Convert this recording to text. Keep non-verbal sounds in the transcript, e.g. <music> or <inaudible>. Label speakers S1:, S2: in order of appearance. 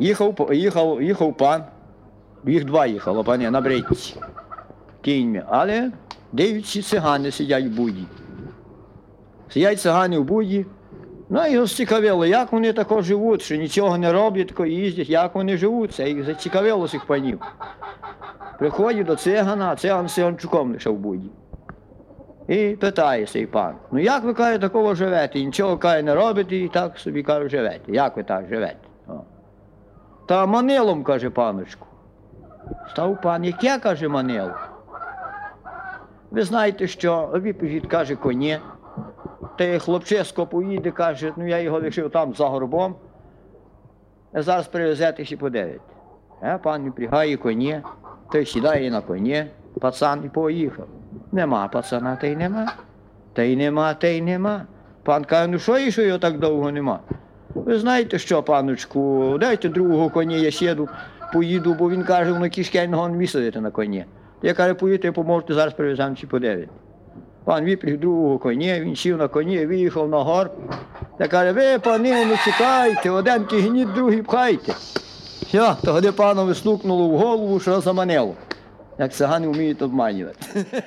S1: Їхав, їхав, їхав пан, їх два їхало, пані, на бритці, кіньми. Але дивіться, цигани сидять в буді. Сидять цигани в буді. Ну, його зцікавило, як вони тако живуть, що нічого не роблять, тако їздять, як вони живуть. Це їх зацікавило цих панів. Приходять до цигана, а циган з циганчуком лише в буді. І питає цей пан, ну як ви каже, такого живете? І нічого каже, не робите, і так собі каже, живете. Як ви так живете? Та манилом, каже паночку. Став пан, яке каже манило? Ви знаєте, що відповідь каже коні. Та хлопчисько поїде, каже, ну я його лишив там за горбом. Зараз привезете ще подивите. А пан відпрягає коні, той сідає на коні, пацан і поїхав. Нема пацана, та й нема. Та й нема, та й нема. Пан каже, ну що і що його так довго нема? Ви знаєте що, паночку, дайте другого коні, я сіду, поїду, бо він каже, воно кишкельного не висадити на коні. Я каже, поїдете, поможете, зараз привеземо чи подивити. Пан випряг другого коні, він сів на коні, виїхав на гор. Та каже, ви, пани, ну чекайте, один кигніть, другий пхайте. Все, тоді панові стукнуло в голову, що заманило. Як цигани вміють обманювати. <laughs>